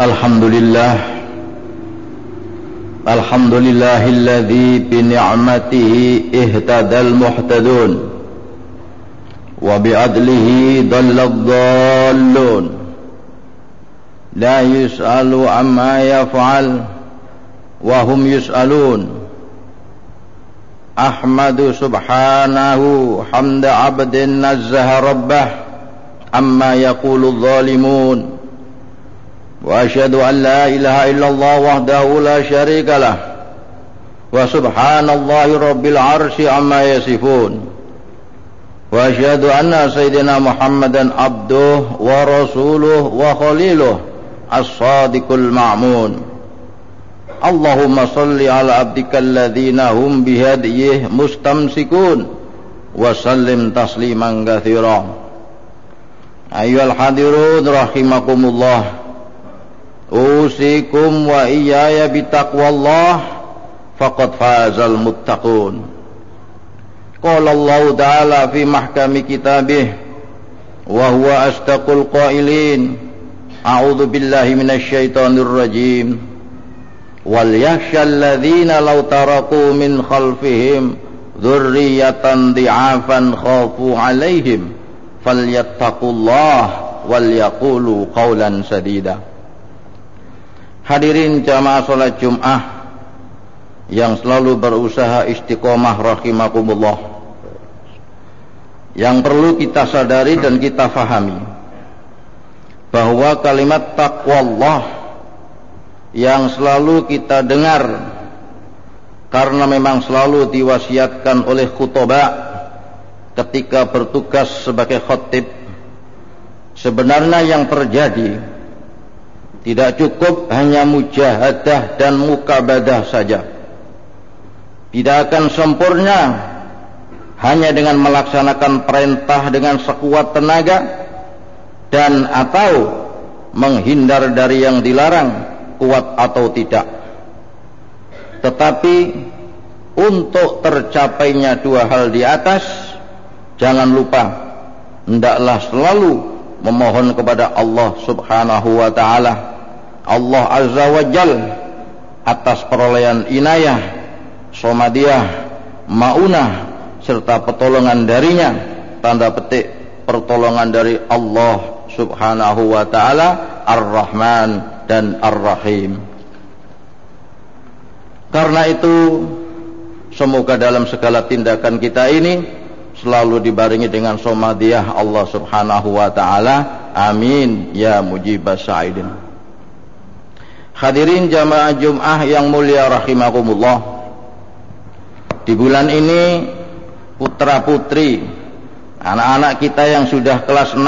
الحمد لله. الحمد لله الذي بنعمته اهتدى المحتدون وبعدله ضل الضالون. لا يسأل عما يفعل وهم يسألون. أحمد سبحانه حمد عبد نزه ربه عما يقول الظالمون. وأشهد أن لا إله إلا الله وحده لا شريك له. وسبحان الله رب العرش عما يصفون. وأشهد أن سيدنا محمدا عبده ورسوله وخليله الصادق المعمون اللهم صل على عبدك الذين هم بهديه مستمسكون وسلم تسليما كثيرا. أيها الحاضرون رحمكم الله. Usikum wa iyaya bitaqwallah faqad fazal muttaqun. Qala Allah Ta'ala fi mahkami kitabih wa huwa astaqul qailin. A'udzu billahi minasy syaithanir rajim. Wal yakhsha alladhina law taraku min khalfihim dzurriyyatan dhi'afan khafu 'alaihim falyattaqullah wal yaqulu qawlan sadida. Hadirin jamaah salat Jumat yang selalu berusaha istiqomah rahimakumullah. Yang perlu kita sadari dan kita fahami bahwa kalimat Allah yang selalu kita dengar karena memang selalu diwasiatkan oleh khutbah ketika bertugas sebagai khatib sebenarnya yang terjadi tidak cukup hanya mujahadah dan mukabadah saja. Tidak akan sempurna hanya dengan melaksanakan perintah dengan sekuat tenaga dan atau menghindar dari yang dilarang kuat atau tidak. Tetapi untuk tercapainya dua hal di atas jangan lupa hendaklah selalu memohon kepada Allah Subhanahu wa taala Allah Azza wa Jal atas perolehan inayah, somadiah, maunah serta pertolongan darinya tanda petik pertolongan dari Allah Subhanahu wa taala Ar-Rahman dan Ar-Rahim. Karena itu semoga dalam segala tindakan kita ini selalu dibarengi dengan somadiah Allah Subhanahu wa taala. Amin ya mujibas sa'idin. Hadirin jamaah Jum'ah yang mulia rahimakumullah. Di bulan ini putra putri anak-anak kita yang sudah kelas 6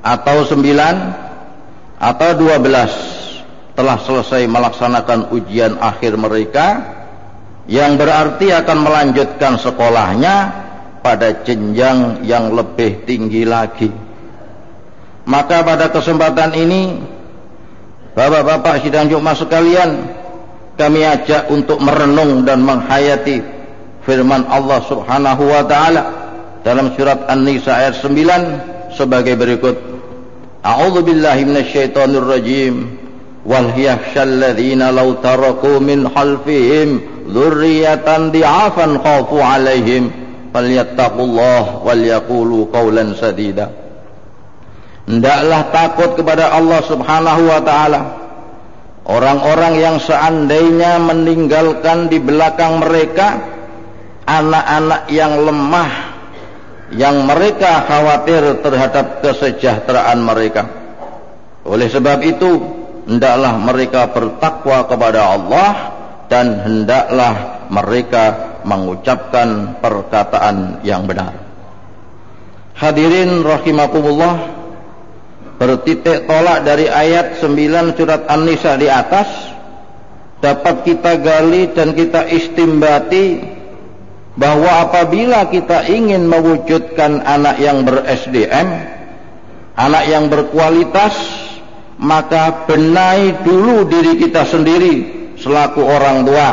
atau 9 atau 12 telah selesai melaksanakan ujian akhir mereka yang berarti akan melanjutkan sekolahnya pada jenjang yang lebih tinggi lagi. Maka pada kesempatan ini Bapak-bapak sidang Jumat sekalian, kami ajak untuk merenung dan menghayati firman Allah Subhanahu wa taala dalam surat An-Nisa ayat 9 sebagai berikut. A'udzu billahi minasyaitonir rajim. Wal yakhshal law taraku min khalfihim dzurriyyatan di'afan khafu 'alaihim falyattaqullaha wal yaqulu qawlan sadida. Hendaklah takut kepada Allah subhanahu wa ta'ala. Orang-orang yang seandainya meninggalkan di belakang mereka anak-anak yang lemah yang mereka khawatir terhadap kesejahteraan mereka. Oleh sebab itu, hendaklah mereka bertakwa kepada Allah dan hendaklah mereka mengucapkan perkataan yang benar. Hadirin rahimakumullah, bertitik tolak dari ayat 9 surat An-Nisa di atas dapat kita gali dan kita istimbati bahwa apabila kita ingin mewujudkan anak yang ber-SDM anak yang berkualitas maka benahi dulu diri kita sendiri selaku orang tua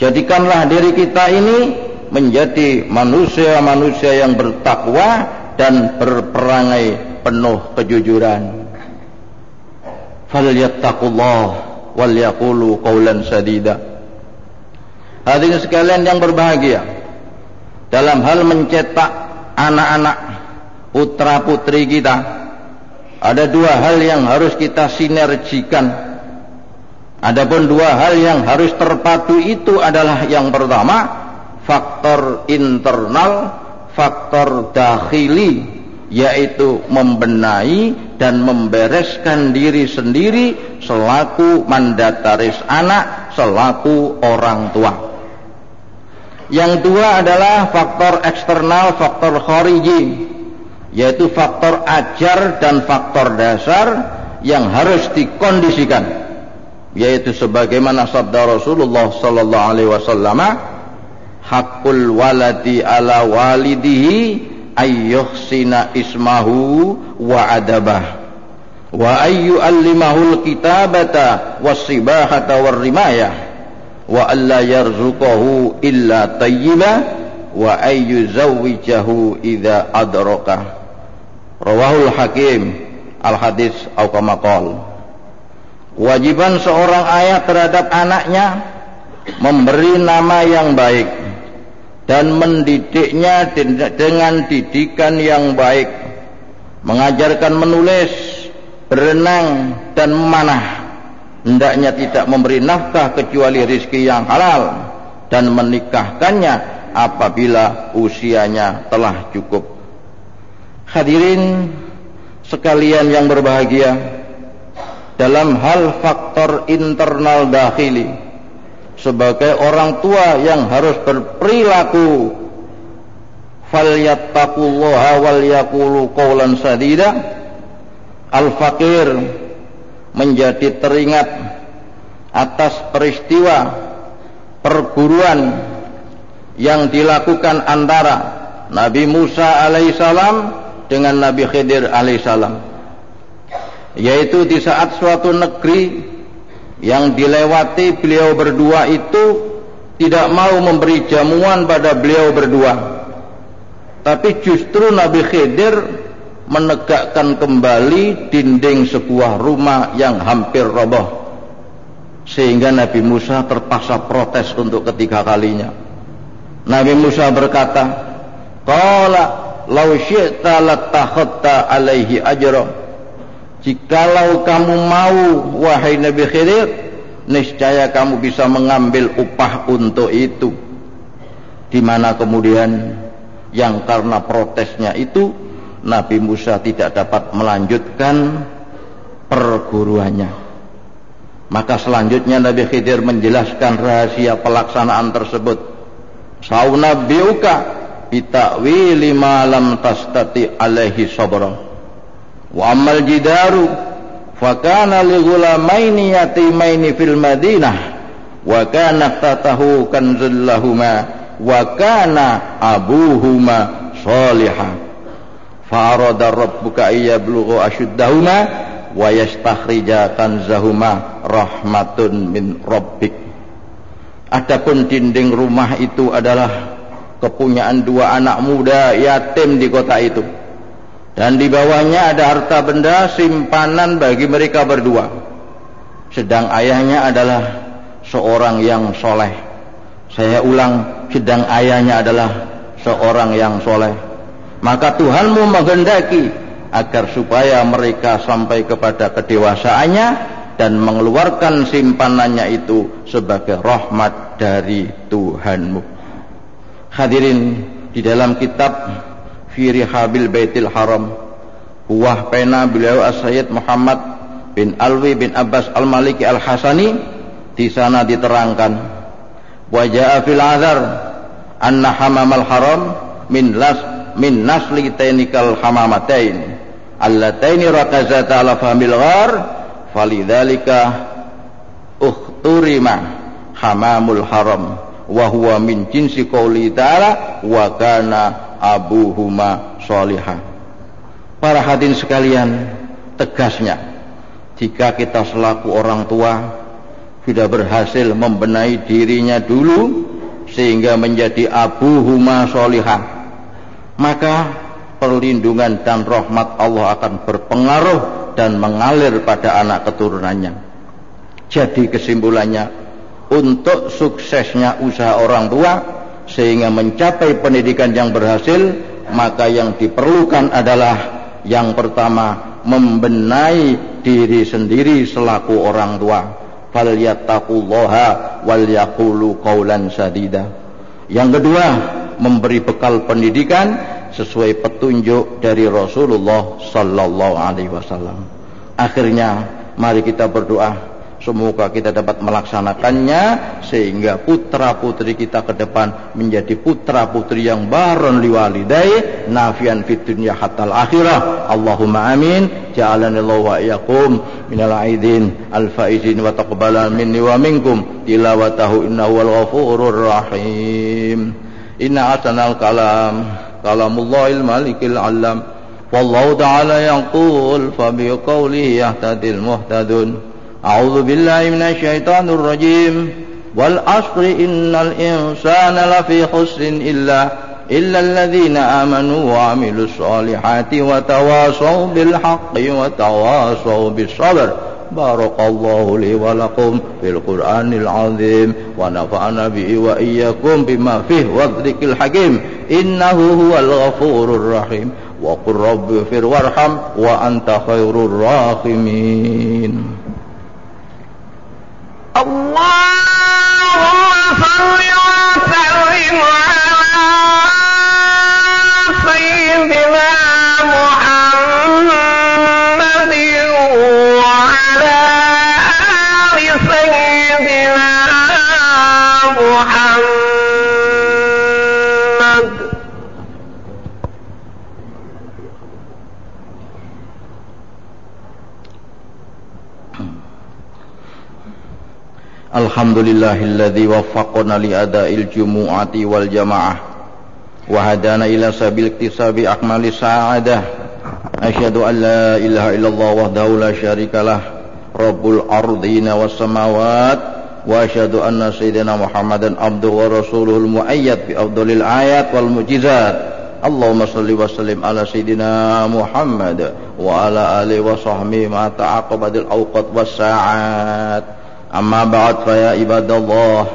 jadikanlah diri kita ini menjadi manusia-manusia yang bertakwa dan berperangai penuh kejujuran. falyattaqullah wal yaqulu qawlan sadida hadirin sekalian yang berbahagia dalam hal mencetak anak-anak putra putri kita ada dua hal yang harus kita sinergikan Adapun dua hal yang harus terpadu itu adalah yang pertama faktor internal, faktor dakhili yaitu membenahi dan membereskan diri sendiri selaku mandataris anak, selaku orang tua. Yang dua adalah faktor eksternal, faktor khariji, yaitu faktor ajar dan faktor dasar yang harus dikondisikan yaitu sebagaimana sabda Rasulullah sallallahu alaihi wasallam hakul waladi ala walidihi ayyuhsina ismahu wa adabah. Wa ayyu allimahul kitabata wasibahata warrimayah. Wa alla yarzuqahu illa tayyiba wa ayyu zawwijahu idza adraka. Rawahul hakim al hadis au kama qala Kewajiban seorang ayah terhadap anaknya memberi nama yang baik dan mendidiknya dengan didikan yang baik, mengajarkan menulis, berenang dan memanah. Hendaknya tidak memberi nafkah kecuali rizki yang halal dan menikahkannya apabila usianya telah cukup. Hadirin sekalian yang berbahagia, dalam hal faktor internal dakhili. Sebagai orang tua yang harus berperilaku falyattaqullaha wal yaqulu qawlan sadida. Al fakir menjadi teringat atas peristiwa perguruan yang dilakukan antara Nabi Musa alaihissalam dengan Nabi Khidir alaihissalam yaitu di saat suatu negeri yang dilewati beliau berdua itu tidak mau memberi jamuan pada beliau berdua. Tapi justru Nabi Khidir menegakkan kembali dinding sebuah rumah yang hampir roboh sehingga Nabi Musa terpaksa protes untuk ketiga kalinya. Nabi Musa berkata qala law syi'ta latakhatta alaihi ajra Jikalau kamu mau wahai Nabi Khidir niscaya kamu bisa mengambil upah untuk itu. Di mana kemudian yang karena protesnya itu Nabi Musa tidak dapat melanjutkan perguruannya. Maka selanjutnya Nabi Khidir menjelaskan rahasia pelaksanaan tersebut. Saunabiuka bitakwili ma lam tastati alaihi sabra wa amal jidaru fakana li ghulamaini yatimaini fil madinah wa kana tatahu kanzul lahuma wa kana abuhuma salihah fa arada rabbuka ayyablughu ashuddahuma wa yastakhrija kanzahuma rahmatun min rabbik. Adapun dinding rumah itu adalah kepunyaan dua anak muda yatim di kota itu dan di bawahnya ada harta benda simpanan bagi mereka berdua. Sedang ayahnya adalah seorang yang soleh. Saya ulang sedang ayahnya adalah seorang yang soleh. Maka Tuhanmu menghendaki agar supaya mereka sampai kepada kedewasaannya dan mengeluarkan simpanannya itu sebagai rahmat dari Tuhanmu. Hadirin di dalam kitab fi rihabil baitil haram. Buah pena beliau As-Sayyid Muhammad bin Alwi bin Abbas Al-Maliki Al-Hasani di sana diterangkan. Wa jaa fil azar anna hamamal haram min las min nasli tainikal hamamatain allataini rakazata ala famil ghar falidzalika ukhturima hamamul haram wa huwa min jinsi qouli ta'ala wa kana abuhuma solihah para hadirin sekalian tegasnya jika kita selaku orang tua sudah berhasil membenahi dirinya dulu sehingga menjadi abuhuma solihah maka perlindungan dan rahmat Allah akan berpengaruh dan mengalir pada anak keturunannya. Jadi kesimpulannya, untuk suksesnya usaha orang tua sehingga mencapai pendidikan yang berhasil, maka yang diperlukan adalah yang pertama membenahi diri sendiri selaku orang tua. Falyattaqullaha wal yaqulu sadida. Yang kedua, memberi bekal pendidikan sesuai petunjuk dari Rasulullah sallallahu alaihi wasallam. Akhirnya mari kita berdoa Semoga kita dapat melaksanakannya sehingga putra-putri kita ke depan menjadi putra-putri yang baron liwalidai nafian fid dunya hatta akhirah. Allahumma amin. Ja'alani Allah wa iyyakum minal aidin al faizin wa taqabbala minni wa minkum tilawatahu innahu wal ghafurur rahim. Inna asanal kalam kalamullahil malikil alam. Wallahu ta'ala yaqul fa bi qawlihi yahtadil muhtadun. أعوذ بالله من الشيطان الرجيم. والعصر إن الإنسان لفي خسر إلا إلا الذين آمنوا وعملوا الصالحات وتواصوا بالحق وتواصوا بالصبر. بارك الله لي ولكم في القرآن العظيم. ونفعنا به وإياكم بما فيه والذكر الحكيم. إنه هو الغفور الرحيم. وقل رب اغفر وارحم وأنت خير الراحمين. اللهم صل وسلم على Alhamdulillahilladzi waffaqana li ada'il jumu'ati wal jamaah wa hadana ila sabil iktisabi akmali sa'adah asyhadu an la ilaha illallah wahdahu la syarikalah rabbul ardina was samawat wa asyhadu anna sayyidina muhammadan abduhu wa rasuluhul muayyad bi afdalil ayat wal mujizat Allahumma salli wa sallim ala sayyidina Muhammad wa ala alihi wa sahbihi ma أما بعد فيا عباد الله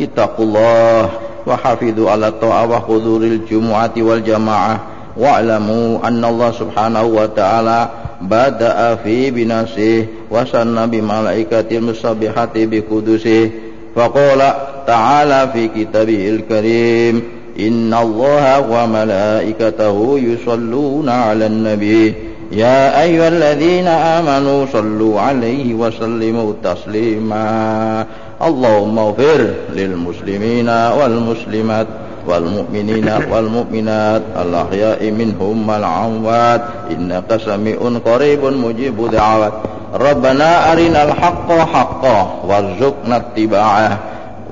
اتقوا الله وحافظوا على الطاعة وحضور الجمعة والجماعة. واعلموا أن الله سبحانه وتعالى بدأ في بنفسه وسن بملائكة المسبحة بقدسه. فقال تعالى في كتابه الكريم إن الله وملائكته يصلون على النبي. يا أيها الذين آمنوا صلوا عليه وسلموا تسليما. اللهم اغفر للمسلمين والمسلمات والمؤمنين والمؤمنات الأحياء منهم والأموات. إنك سميع قريب مجيب دعوات. ربنا أرنا الحق حقا وارزقنا اتباعه.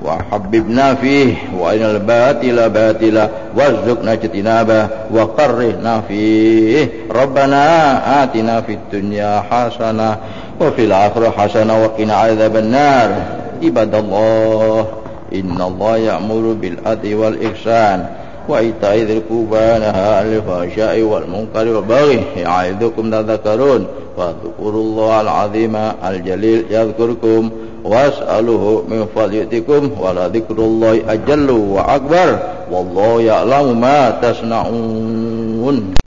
وحببنا فيه وإن الباطل باطلا وارزقنا اجتنابه وقرهنا فيه. ربنا آتنا في الدنيا حسنة وفي الآخرة حسنة وقنا عذاب النار. عباد الله إن الله يأمر بالعدل والإحسان وإيتاء ذي القربى نهى عن الفحشاء والمنكر والبغي يعظكم تذكرون فاذكروا الله العظيم الجليل يذكركم. was'aluhu min fadlikum wa la dzikrullahi ajallu wa akbar. Wallahu ya'lamu ma tasna'un.